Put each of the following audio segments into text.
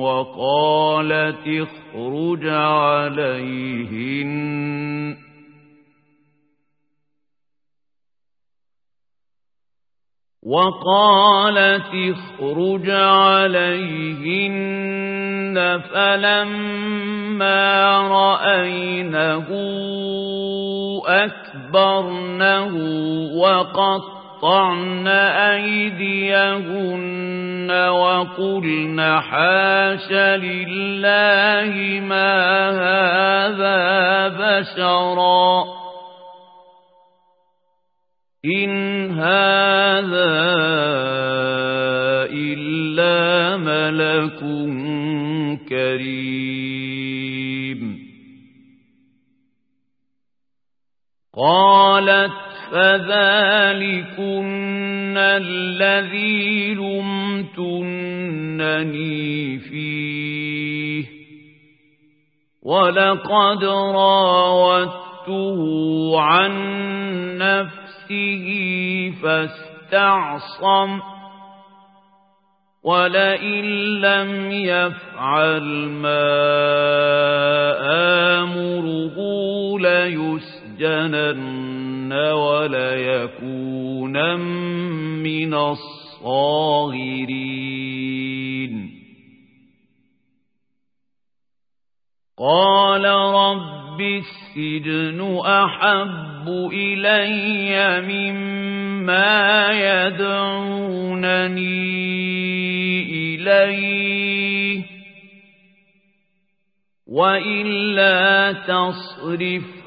وقالت اخرج عليهن. وقالت اخرج عليهن فلما رأينه أكبرنه وقطعن أيديهن وقلن حاش لله ما هذا بشرا. إن هذا إلا ملك كريم. قالت فذلكن الذي لمتنني فيه. ولقد راودته عن نفسه فاستعصم. ولئن لم يفعل ما آمره ليسجنن وليكون من الصاغرين. قال رب السجن أحب إلي مما يدعونني إليه وإلا تصرف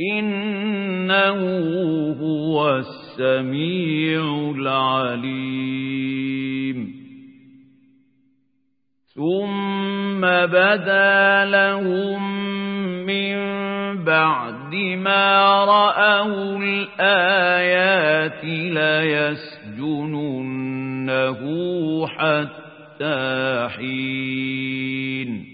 إنه هو السميع العليم. ثم بدا لهم من بعد ما رأوا الآيات ليسجننه حتى حين.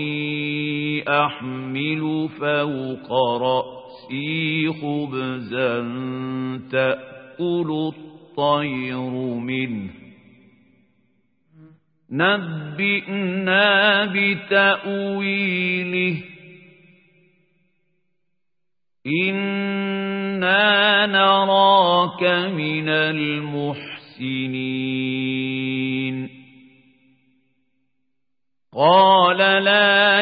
أحمل فوق رأسي خبزا تأكل الطير منه. نبئنا بتأويله. إنا نراك من المحسنين. قال لا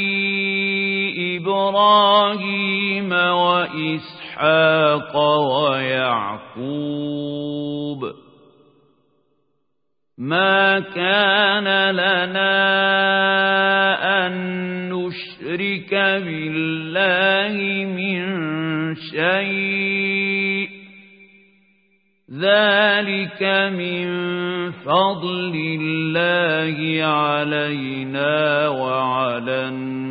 إبراهيم وإسحاق ويعقوب. ما كان لنا أن نشرك بالله من شيء. ذلك من فضل الله علينا وعلى الناس.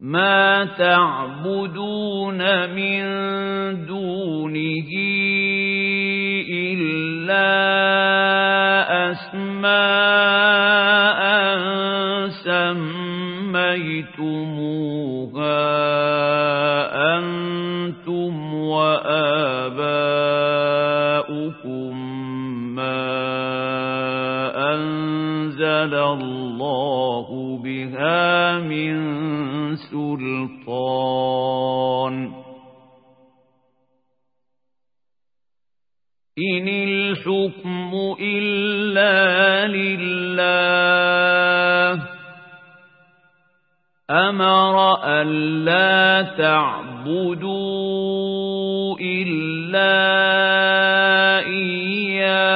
ما تعبدون من دونه إلا أسماء سميتموها أنزل الله بها من سلطان. إن الحكم إلا لله. أمر ألا تعبدوا إلا إياه.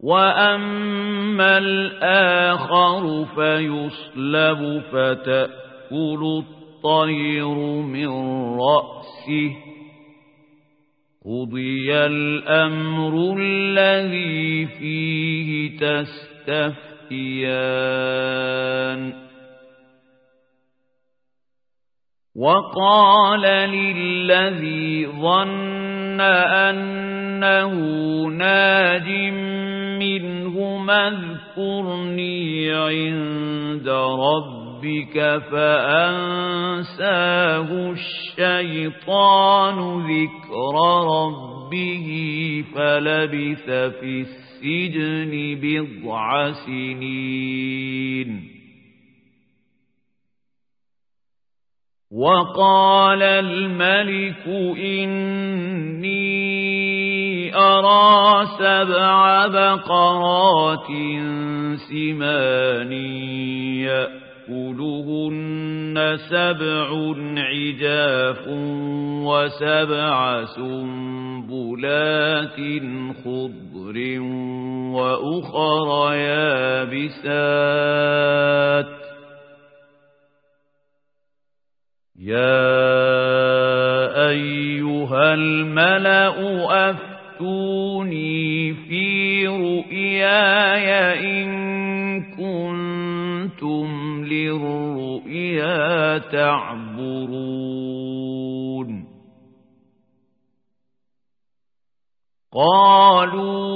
وأما الآخر فيصلب فتأكل الطير من رأسه قضي الأمر الذي فيه تستفتيان وقال للذي ظن أنه ناج منهما اذكرني عند ربك فأنساه الشيطان ذكر ربه فلبث في السجن بضع سنين. وقال الملك إني أرى سبع بقرات سمان يأ يأكلهن سبع عجاف وسبع سنبلات خضر وأخر يابسات يا أيها الملأ أفتوني في رؤياي إن كنتم للرؤيا تعبرون. قالوا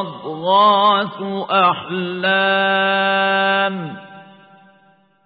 أضغاث أحلام.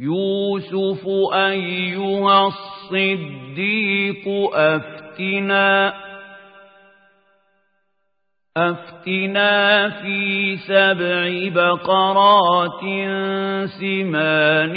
يوسف أيها الصديق أفتنا أفتنا في سبع بقرات سمان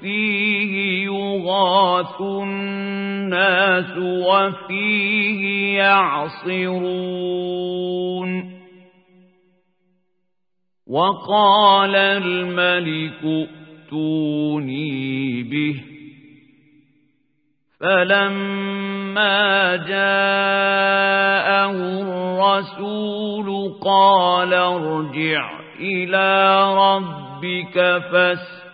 فيه يغاث الناس وفيه يعصرون. وقال الملك ائتوني به. فلما جاءه الرسول قال ارجع إلى ربك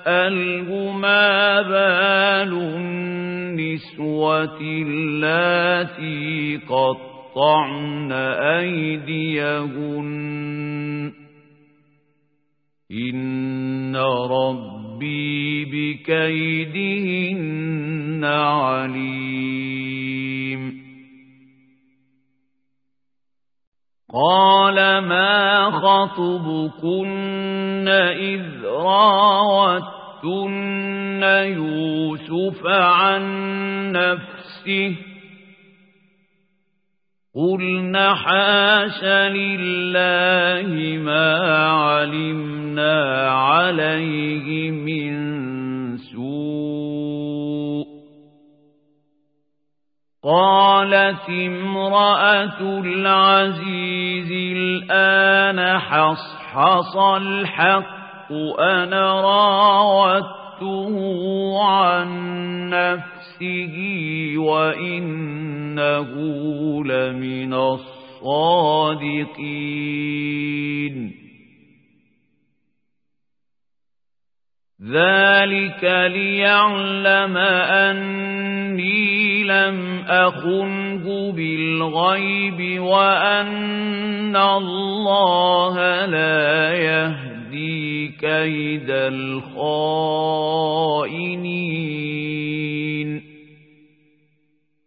فاسأله ما بال النسوة اللاتي قطعن أيديهن إن ربي بكيدهن عليم قال ما خطبكن إذ راوتن يوسف عن نفسه. قلنا حاش لله ما علمنا عليه من قالت امرأة العزيز الآن حصحص الحق أنا راودته عن نفسه وإنه لمن الصادقين. ذلك ليعلم أني لم أخنه بالغيب وأن الله لا يهدي كيد الخائنين.